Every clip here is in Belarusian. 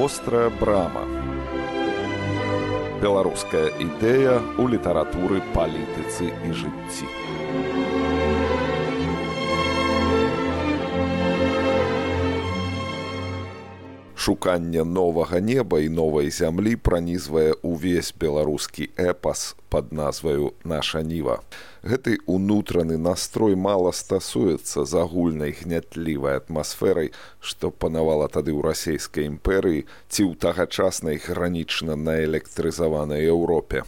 вострая брама. Беларуская ідэя ў літаратуры палітыцы і жыцці. Шуканне новага неба і новай зямлі пранізвае ўвесь беларускі эпас под назваю наша ніва гэты унутраны настрой мала стасуецца з агульнай гнятлівай атмасферай што панавала тады ў расійскай імперыі ці ў тагачаснай гранічна наэлектрызаванай еўропе.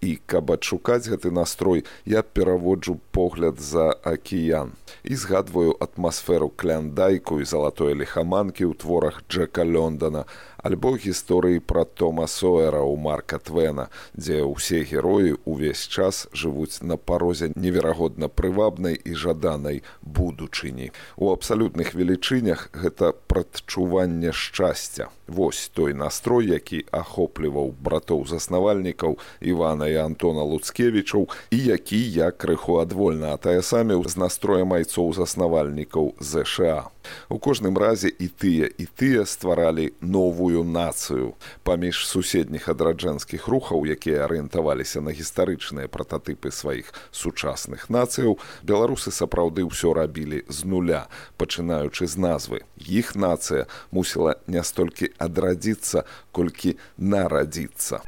І каб адшукаць гэты настрой я пераводжу погляд за акіян і згадваю атмасферу кляндайку і залатой лихаманкі ў творах джека лёндона альбо гісторыі пра тома соера ў марка твена дзе ўсе героі ўвесь час жывуць на парозе неверагодна прывабнай і жаданай будучыні. У абсалютных велічынях гэта прадчуванне шчасця вось той настрой які ахопліваў братоў заснавальнікаў івана і антона луцкевічаў і які я крыху адвольна атая самі з настроем айцоў заснавальнікаў ЗША У кожным разе і тыя і тыя стваралі новую нацыю. Паміж суседніх адраджэнскіх рухаў, якія арыентаваліся на гістарычныя прататыпы сваіх сучасных нацыяў, беларусы сапраўды ўсё рабілі з нуля, пачынаючы з назвы. Іх нацыя мусіла не столькі адрадзіцца, колькі нарадзіцца.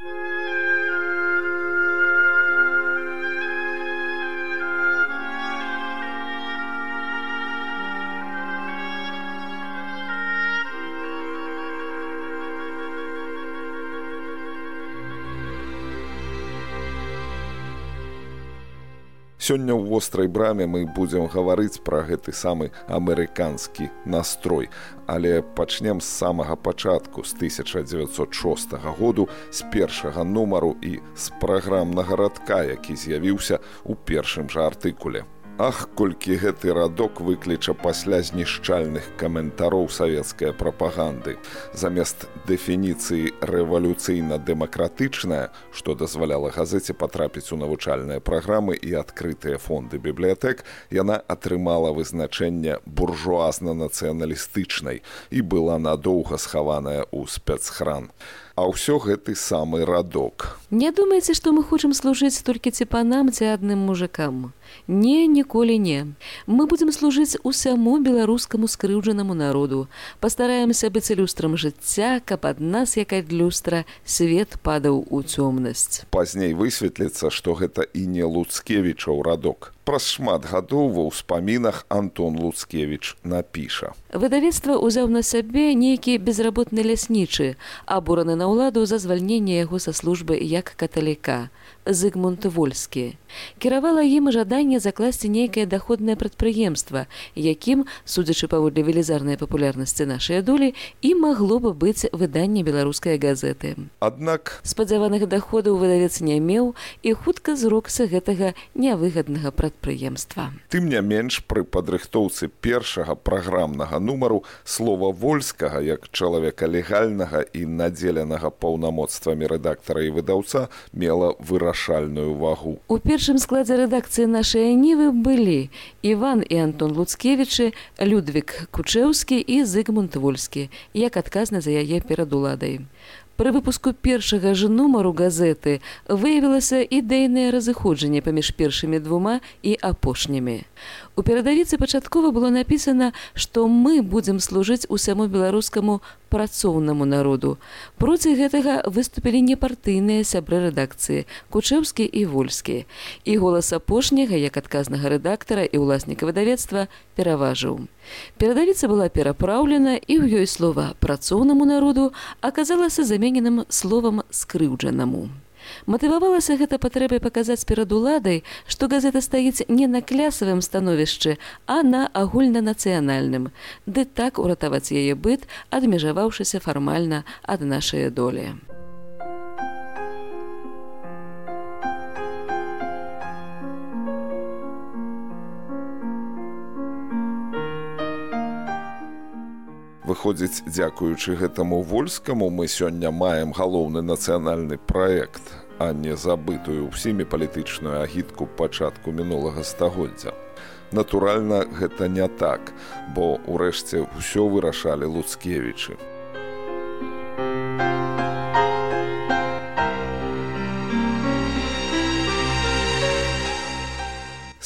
Сёння ў вострай браме мы будзем гаварыць пра гэты самы амерыканскі настрой. Але пачнем з самага пачатку з 1906 году з першага нумару і з праграмнага радка, які з'явіўся ў першым жа артыкуле. Ах, колькі гэты радок выкліча пасля знішчальных каментароў савецкай прапаганды. Замест дэфініцыі рэвалюцыйна-дэмакратычная, што дазваляла газеце патрапіць у навучальныя праграмы і адкрытыя фонды бібліятэк, яна атрымала вызначэнне буржуазна-нацыяналістычнай і была надоўга схаваная ў спецхран а ўсё гэты самы радок. Не думаеце, што мы хочам служыць толькі ці панам ці адным мужикам. Не ніколі не. Мы будзем служыць усяму беларускаму скрыўджанаму народу. Пастараемся быць люстрам жыцця, каб ад нас як ад люстра свет падаў у цёмнасць. Пазней высветліцца, што гэта і не луцкевічаў радок праз шмат гадоў ва ўспамінах Антон Луцкевіч напіша. Выдавецтва ўзяў на сябе нейкі безработны ляснічы, абураны на ўладу за звальненне яго са службы як каталіка. Зыгмунд вольскі. Кіравала ім жаданне закласці нейкае даходнае прадпрыемства, якім, судзячы паводле велізарнай папулярнасці нашай долі і магло бы быць выданне беларускай газеты. Аднак спадзяваных даходаў выдавец не меў і хутка зрокся гэтага нявыгаднага прадпрыемства. Тым не менш пры падрыхтоўцы першага праграмнага нумару слова вольскага як чалавека легальнага і надзеленага паўнамоцтвамі рэдактара і выдаўца мела вырашальную вагу. У першым складзе рэдакцыі нашай нівы былі Іван і Антон Луцкевічы, Людвік Кучэўскі і Зыгмунд Вольскі, як адказны за яе перад уладай. Пры выпуску першага ж нумару газеты выявілася ідэйнае разыходжанне паміж першымі двума і апошнімі. У перадавіцы пачаткова было напісана, што мы будзем служыць усяму беларускаму працоўнаму народу. Проці гэтага выступілі непартыйныя сябры рэдакцыі, кучэўскі і вольскі. І голас апошняга, як адказнага рэдактара і ўласніка выдавецтва пераважыў. Перадавіца была перапраўлена і ў ёй слова працоўнаму народу аказалася замененым словам скрыўджанаму. Матывавалася гэта патрэбай паказаць перад уладай, што газета стаіць не на клясавым становішчы, а на агульнанацыянальным, ды так уратаваць яе быт, адмежаваўшыся фармальна ад нашай долі. Выходзіць дзякуючы гэтаму вольскаму мы сёння маем галоўны нацыянальны праект а не забытую ўсімі палітычную агітку пачатку мінулага стагоддзя. Натуральна гэта не так бо ўрэшце ўсё вырашалі луцкевічы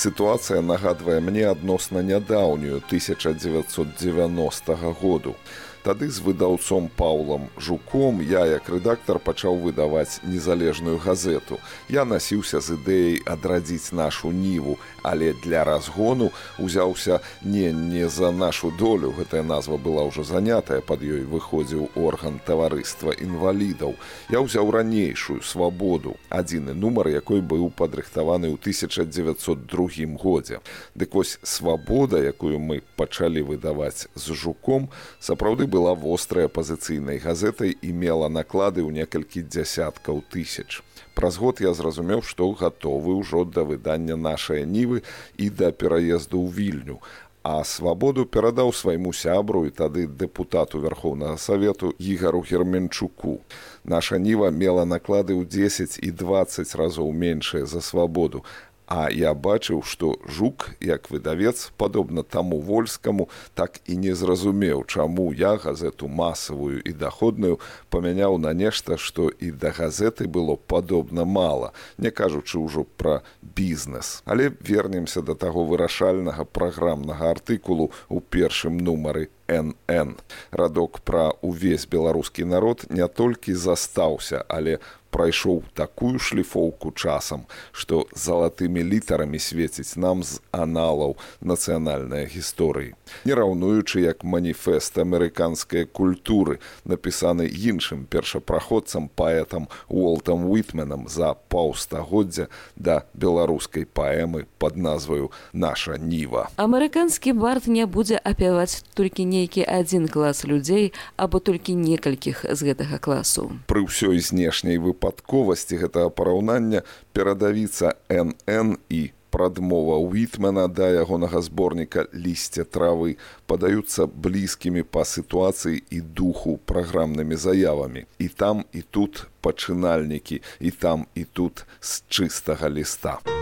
Сітуацыя нагадвае мне адносна нядаўнюю 1990 году. Тады з выдаўцом Паўлам жуком я як рэдактар пачаў выдаваць незалежную газету. Я насіўся з ідэяй адрадзіць нашу ніву, але для разгону узяўся не не за нашу долю. Гэтая назва была ўжо занятая, пад ёй выходзіў орган таварыства інвалідаў. Я ўзяў ранейшую свабоду, адзіны нумар, якой быў падрыхтаваны ў 1902 годзе. Дык вось свабода, якую мы пачалі выдаваць з жуком, сапраўды была вострай апазіцыйнай газетай і мела наклады ў некалькі дзясяткаў тысяч. Праз год я зразумеў, што гатовы ўжо да выдання нашай нівы і да пераезду ў вільню. А свабоду перадаў свайму сябру і тады дэпутату вярхоўнага савету ігару герменчуку. Наша ніва мела наклады ў 10 і 20 разоў меншыя за свабоду, А я бачыў, што жук, як выдавец, падобна таму вольскаму, так і не зразумеў, чаму я газету масавую і даходную памяняў на нешта, што і да газеты было падобна мала, не кажучы ўжо пра бізнес. Але вернемся да таго вырашальнага праграмнага артыкулу ў першым нумары НН. Радок пра увесь беларускі народ не толькі застаўся, але прайшоў такую шліфоўку часам, што залатымі літарамі свеціць нам з аналаў нацыянальнай гісторыі. Не раўнуючы як маніфест амерыканскай культуры, напісаны іншым першапраходцам паэтам Уолтам Уитменам за паўстагоддзя да беларускай паэмы пад назваю наша ніва. Амерыканскі бард не будзе апяваць толькі нейкі адзін клас людзей або толькі некалькіх з гэтага класу. Пры ўсёй знешняй выпадку выпадковасці гэтага параўнання перадавіца нн і прадмова уитмена да ягонага зборніка лісця травы падаюцца блізкімі па сітуацыі і духу праграмнымі заявамі і там і тут пачынальнікі і там і тут з чыстага ліста.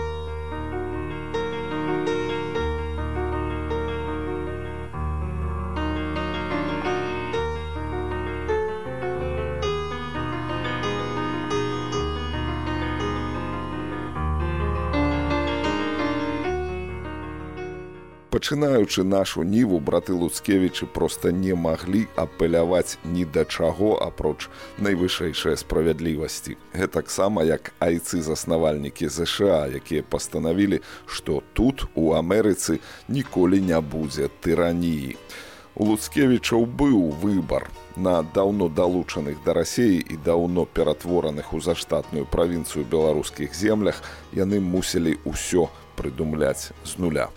Пачынаючы нашу ніву браты луцкевічы проста не маглі апеляваць ні да чаго апроч найвышэйшай справядлівасці. Гэтаксама як айцы заснавальнікі ЗША якія пастанавілі што тут у Амерыцы ніколі не будзе тыраніі. У луцкевічаў быў выбар. На даўно далучаных да рассеі і даўно ператвораных у заштатную правінцыю беларускіх землях яны мусілі ўсё прыдумляць з нуля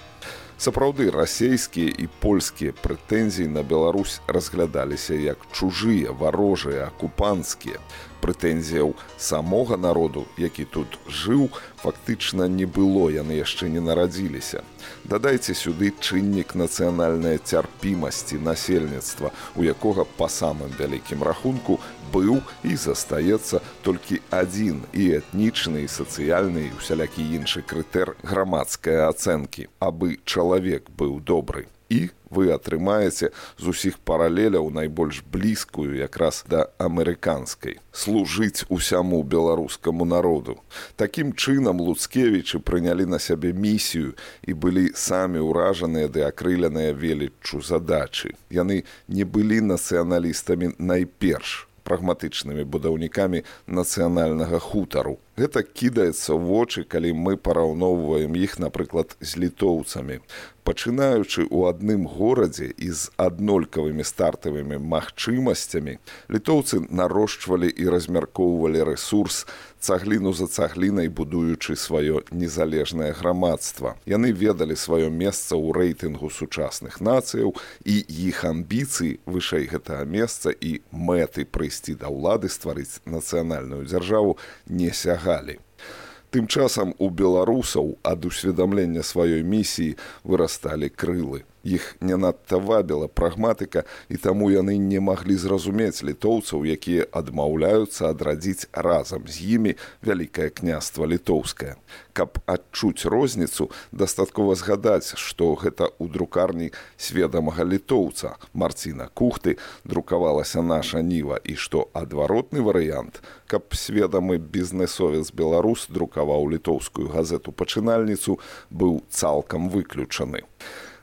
сапраўды расійскія і польскія прэтэнзіі на Беларусь разглядаліся як чужыя варожыя акупанцкія прэтэнзіяў самога народу які тут жыў фактычна не было яны яшчэ не нарадзіліся. Дадайце сюды чыннік нацыянальнай цярпімасці насельніцтва у якога па самым вялікім рахунку быў і застаецца толькі адзін і этнічны і сацыяльны і усялякі іншы крытэр грамадскай ацэнкі. Абы чалавек быў добры і вы атрымаеце з усіх паралеляў найбольш блізкую якраз да амерыканскай. Служыць усяму беларускаму народу. Такім чынам луцкевічы прынялі на сябе місію і былі самі ўражаныя ды акрыленыя веліччу задачы. Яны не былі нацыяналістамі найперш прагматычнымі будаўнікамі нацыянальнага хутару. Гэта кідаецца ў вочы, калі мы параўноўваем іх, напрыклад, з літоўцамі. Пачынаючы ў адным горадзе і з аднолькавымі стартавымі магчымасцямі, літоўцы нарошчвалі і размяркоўвалі рэсурс цагліну за цаглінай будуючы сваё незалежнае грамадства. Яны ведалі сваё месца ў рэйтынгу сучасных нацыяў і іх амбіцыі вышэй гэтага месца і мэты прыйсці да ўлады стварыць нацыянальную дзяржаву не сягалі. Тым часам у беларусаў ад усведамлення сваёй місіі вырасталі крылы. Іх не надта вабіла прагматыка і таму яны не маглі зразумець літоўцаў якія адмаўляюцца адрадзіць разам з імі вялікае княства літоўскае. Каб адчуць розніцу дастаткова згадаць што гэта ў друкарні сведамага літоўца марціна кухты друкавалася наша ніва і што адваротны варыянт каб сведамы бізнесовец беларус друкаваў літоўскую газету пачынальніцу быў цалкам выключаны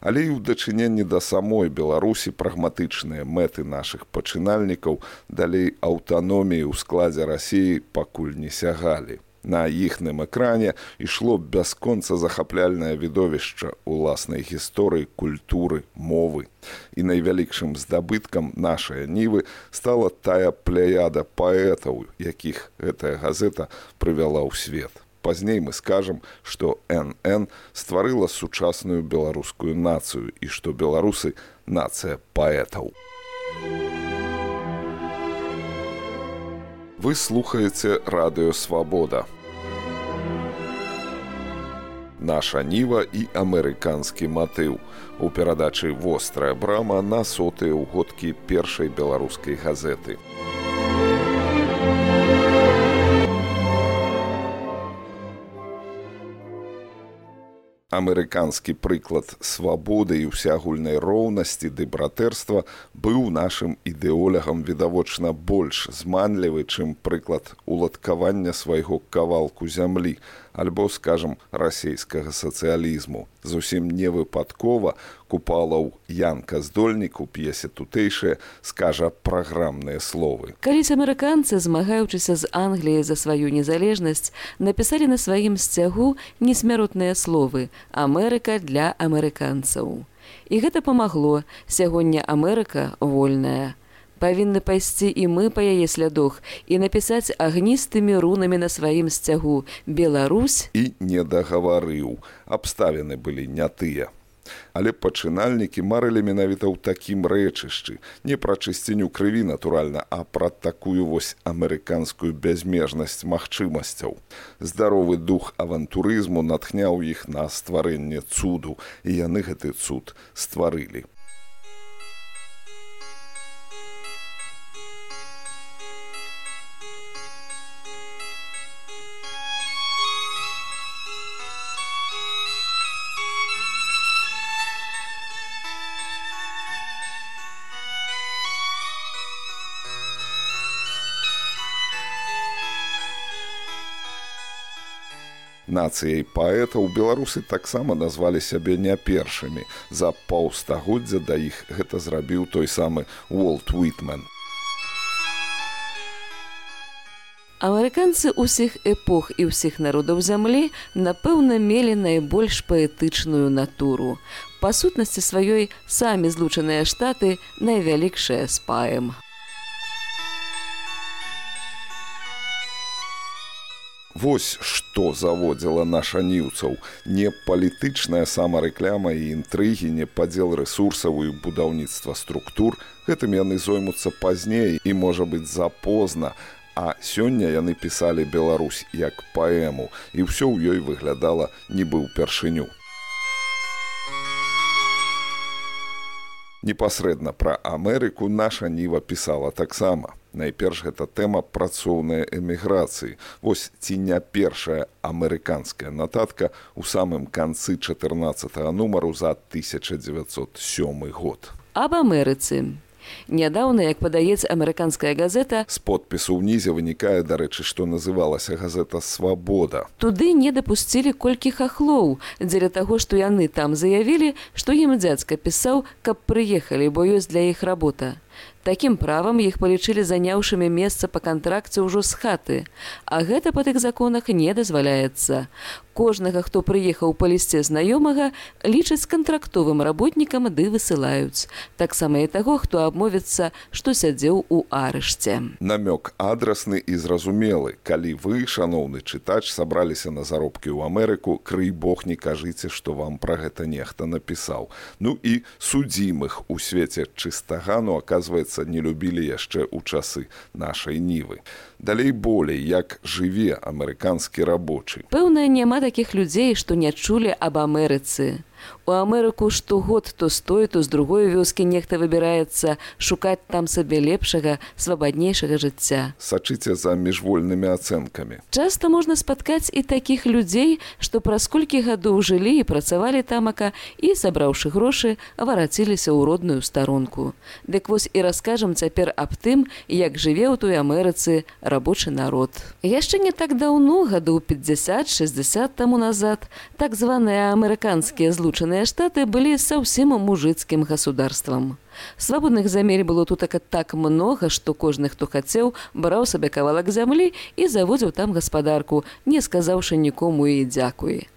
але і ў дачыненні да самой беларусі прагматычныя мэты нашых пачынальнікаў далей аўтаноміі ў складзе рассіі пакуль не сягалі. На іхным экране ішло бясконца захапляльнае відовішча уласнай гісторыі культуры мовы. І найвялікшым здабыткам нашай нівы стала тая пляяда паэтаў якіх гэтая газета прывяла ў свет пазней мы скажам што нн стварыла сучасную беларускую нацыю і што беларусы нацыя паэтаў вы слухаеце радыё свабода наша ніва і амерыканскі матыў у перадачы вострая брама на сотыя ўгодкі першай беларускай газеты амерыканскі прыклад свабоды і ўсеагульнай роўнасці ды братэрства быў нашым ідэолягам відавочна больш зманлівы чым прыклад уладкавання свайго кавалку зямлі альбо скажем расійскага сацыялізму. Зусім невыпадкова купалаў янка здольнік у п'есе тутэйшая скажа праграмныя словы калісь амерыканцы змагаючыся з англіяй за сваю незалежнасць напісалі на сваім сцягу несмяротныя словы амерыка для амерыканцаў і гэта памагло. Сягоння амерыка вольная павінны пайсці і мы па яе слядох і напісаць агністымі рунамі на сваім сцягу. Беларусь і не дагаварыў. Абставіны былі не тыя. Але пачынальнікі марылі менавіта ў такім рэчышчы. Не пра чысціню крыві натуральна а пра такую вось амерыканскую бязмежнасць магчымасцяў. Здаровы дух авантурызму натхняў іх на стварэнне цуду. І яны гэты цуд стварылі нацыяй паэтаў беларусы таксама назвалі сябе не першымі. За паўстагоддзя да іх гэта зрабіў той самы уолт уитмен амерыканцы ўсіх эпох і ўсіх народаў зямлі напэўна мелі найбольш паэтычную натуру. Па сутнасці сваёй самі злучаныя штаты найвялікшыя спаем Вось што заводзіла нашаніўцаў не палітычная самарэкляма і інтрыгі не падзел рэсурсаў і будаўніцтва структур. Гэтым яны зоймуцца пазней і можа быць запозна. А сёння яны пісалі Беларусь як паэму. І ўсё ў ёй выглядала нібы ўпершыню. Непасрэдна пра Амерыку наша ніва пісала таксама найперш гэта тэма працоўнай эміграцыі вось ці не першая амерыканская нататка ў самым канцы 14 нумару за 1907 год аб амерыцы Нядаўна, як падаецца амерыканская газета з подпісу ўнізе вынікае, дарэчы, што называлася газета свабода. Туды не дапусцілі колькі хахлоў дзеля таго, што яны там заявілі, што ім дзядзька пісаў, каб прыехалі, бо ёсць для іх работа. Такім правам іх палічылі заняўшымі месца па кантракце ўжо з хаты, а гэта па тых законах не дазваляецца. Кожнага, хто прыехаў па лісце знаёмага, лічаць кантрактовым работнікам ды высылаюць. Таксама і таго, хто абмовіцца, што сядзеў у арышце. Намёк адрасны і зразумелы, калі вы, шаноўны чытач, сабраліся на заробкі ў Амерыку, крый Бог не кажыце, што вам пра гэта нехта напісаў. Ну і судзімых у свеце чыстагану аказваецца не любілі яшчэ ў часы нашай нівы далей болей як жыве амерыканскі рабочы. Пэўна няма такіх людзей што не чулі аб амерыцы У Амерыку штогод то з той, то з другой вёскі нехта выбіраецца шукаць там сабе лепшага, свабаднейшага жыцця. Сачыце за міжвольнымі ацэнкамі. Часта можна спаткаць і такіх людзей, што праз колькі гадоў жылі і працавалі тамака і, сабраўшы грошы, вараціліся ў родную старонку. Дык вось і раскажам цяпер аб тым, як жыве ў той Амерыцы рабочы народ. Яшчэ не так даўно гадоў 50-60 таму назад так званыя амерыканскія злучаныя штаты былі саўсім мужыцкім государствам. Свабодных замель было тутака так многа, што кожны, хто хацеў, браў сабе кавалак зямлі і заводзіў там гаспадарку, не сказаўшы нікому і дзякуй.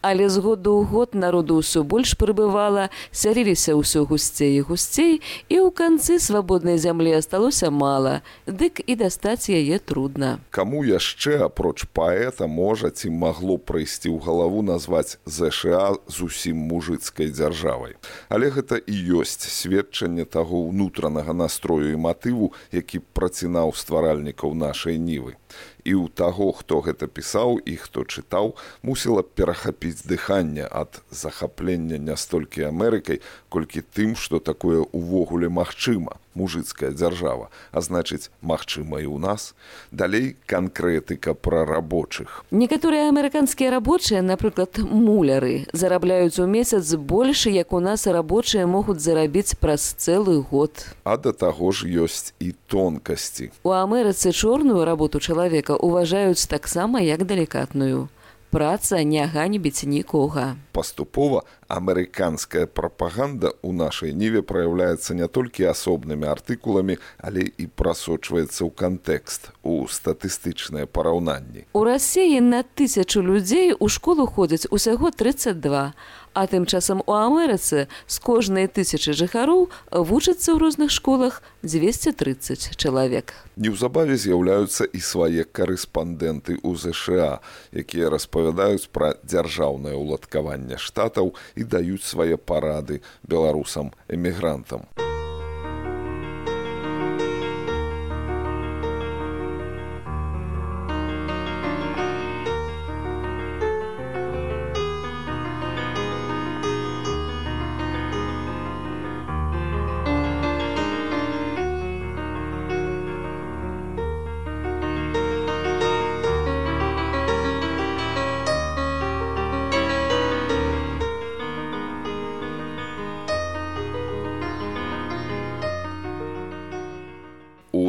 Але з году ў год народу ўсё больш прыбывала, сярыліся ўсё гусцей і гусцей, і ў канцы свабоднай зямлі асталося мала, дык і дастаць яе трудна. Каму яшчэ апроч паэта можа ці магло прыйсці ў галаву назваць ЗША зусім мужыцкай дзяржавай. Але гэта і ёсць сведчанне таго ўнутранага настрою і матыву, які працінаў стваральнікаў нашай нівы і ў таго, хто гэта пісаў і хто чытаў, мусіла перахапіць дыханне ад захаплення не столькі Амерыкай, колькі тым, што такое ўвогуле магчыма мужыцкая дзяржава, а значыць, магчыма і ў нас. Далей канкрэтыка пра рабочых. Некаторыя амерыканскія рабочыя, напрыклад, муляры, зарабляюць у месяц больш, як у нас рабочыя могуць зарабіць праз цэлы год. А да таго ж ёсць і тонкасці. У Амерыцы чорную работу чалавека ўважаюць таксама як далікатную праца не ганебіць нікога. Паступова амерыканская прапаганда ў нашай ніве праяўляецца не толькі асобнымі артыкуламі, але і прасочваецца ў кантэкст у статыстычныя параўнанні. У рассеі на тысячу людзей у школу ходзяць усяго 32, А тым часам у Амерыцы з кожнай тысячы жыхароў вучацца ў розных школах 230 чалавек. Неўзабаве з'яўляюцца і свае карэспандэнты ў ЗША, якія распавядаюць пра дзяржаўнае ўладкаванне штатаў і даюць свае парады беларусам эмігрантам.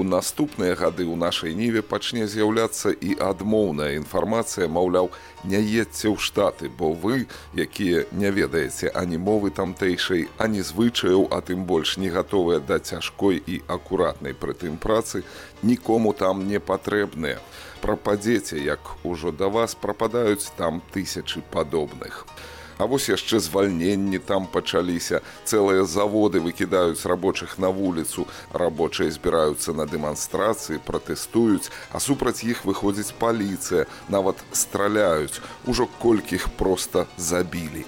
Наступныя гады ў нашай ніве пачне з'яўляцца і адмоўная інфармацыя, маўляў, не едце ў штаты, бо вы, якія не ведаеце ані мовы тамтэйшай, ані звычаяў, а тым больш не гатовыя да цяжкой і акуратнай прытым працы, нікому там не патрэбныя. Прападзеце, як ужо да вас прападаюць там тысячы падобных. А вось яшчэ звальненні там пачаліся. Цэлыя заводы выкідаюць рабочых на вуліцу. Рабочыя збіраюцца на дэманстрацыі, пратэстуюць, а супраць іх выходзіць паліцыя, нават страляюць, ужо колькіх проста забілі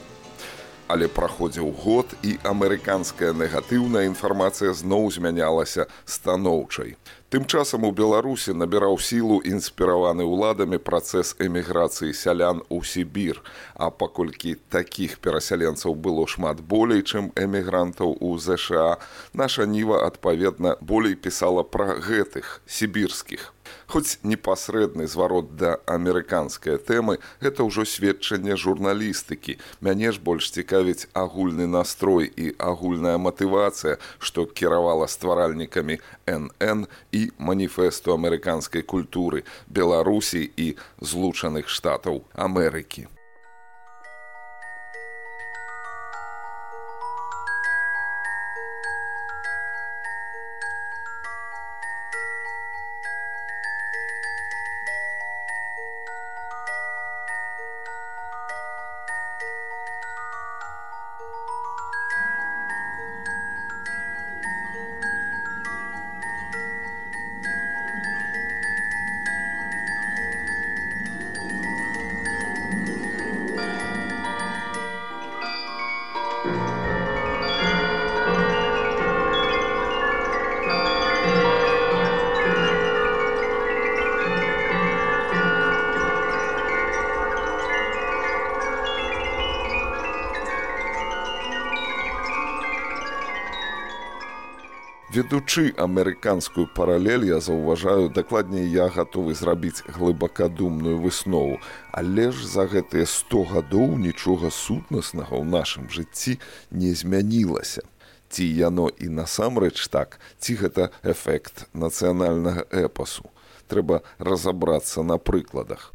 але праходзіў год і амерыканская негатыўная інфармацыя зноў змянялася станоўчай. Тым часам у Беларусі набіраў сілу інспіраваны ўладамі працэс эміграцыі сялян у Сібір, а паколькі такіх перасяленцаў было шмат болей, чым эмігрантаў у ЗША, наша ніва адпаведна болей пісала пра гэтых сібірскіх Хоць непасрэдны зварот да амерыканскай тэмы гэта ўжо сведчанне журналістыкі. Мяне ж больш цікавіць агульны настрой і агульная матывацыя, што кіравала стваральнікамі НН і маніфесту амерыканскай культуры, Беларусі і злучаных штатаў Амерыкі. Ведучы амерыканскую паралель я заўважаю, дакладней я гатовы зрабіць глыбакадумную выснову. Але ж за гэтыя 100 гадоў нічога сутнаснага ў нашым жыцці не змянілася. Ці яно і насамрэч так, ці гэта эфект нацыянальнага эпасу. Трэба разабрацца на прыкладах.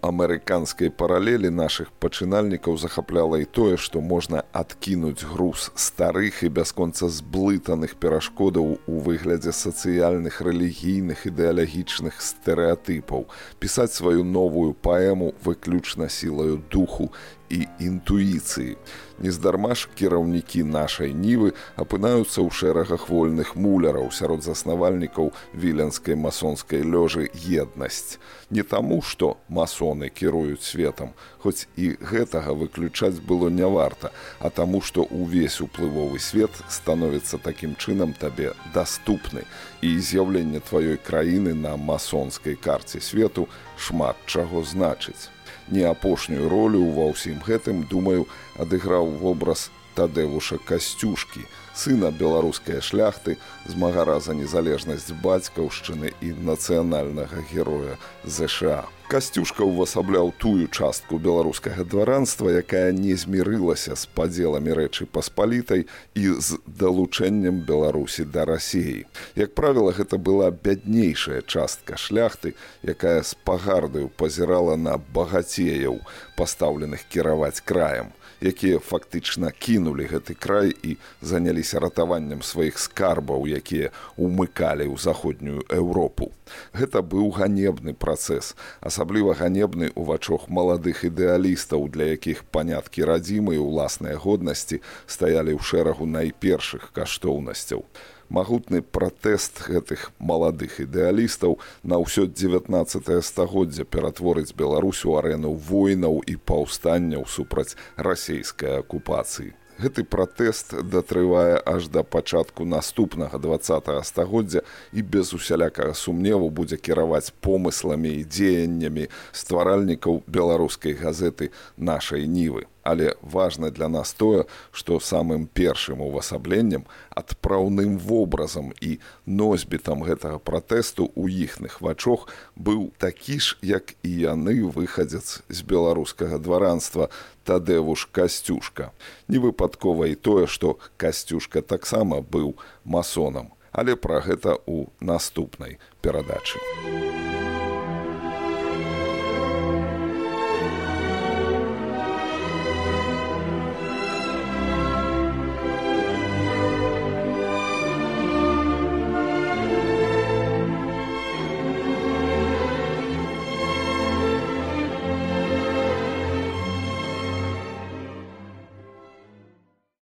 Амерыканскай паралелі нашых пачынальнікаў захапляла і тое, што можна адкінуць груз старых і бясконца зблытаных перашкодаў у выглядзе сацыяльных рэлігійных ідэалагічных стэрэатыпаў, пісаць сваю новую паэму выключна сілаю духу і інтуіцыі. Нездарма ж кіраўнікі нашай нівы апынаюцца ў шэрагах вольных муляраў сярод заснавальнікаў віленскай масонскай лёжы еднасць. Не таму, што масоны кіруюць светам, хоць і гэтага выключаць было не варта, а таму, што ўвесь уплывовы свет становіцца такім чынам табе даступны і з'яўленне тваёй краіны на масонскай карце свету шмат чаго значыць не апошнюю ролю ва ўсім гэтым думаю адыграў вобраз тадэвуша касцюшкі сына беларускай шляхты змагара за незалежнасць бацькаўшчыны і нацыянальнага героя ЗША. Касцюшка ўвасабляў тую частку беларускага дваранства, якая не змірылася з падзеламі рэчы паспалітай і з далучэннем Беларусі да рассіі. Як правіла, гэта была бяднейшая частка шляхты, якая з пагардаю пазірала на багацеяў, пастаўленых кіраваць краем якія фактычна кінулі гэты край і заняліся ратаваннем сваіх скарбаў, якія умыкалі ў заходнюю Еўропу. Гэта быў ганебны працэс, асабліва ганебны ў вачох маладых ідэалістаў, для якіх паняткі радзімы і ўласныя годнасці стаялі ў шэрагу найпершых каштоўнасцяў магутны пратэст гэтых маладых ідэалістаў на ўсё 19 стагоддзя ператворыць Беларусь у арэну войнаў і паўстанняў супраць расійскай акупацыі. Гэты пратэст датрывае аж да пачатку наступнага два стагоддзя і без усялякага сумневу будзе кіраваць помысламі і дзеяннямі стваральнікаў беларускай газеты нашай нівы але важна для нас тое што самым першым увасабленнем адпраўным вобразам і носьбітам гэтага пратэсту ў іхных вачох быў такі ж як і яны выхадзяць з беларускага дваранства тадэвуш касцюшка. Не выпадкова і тое што касцюшка таксама быў масонам. Але пра гэта ў наступнай перадачы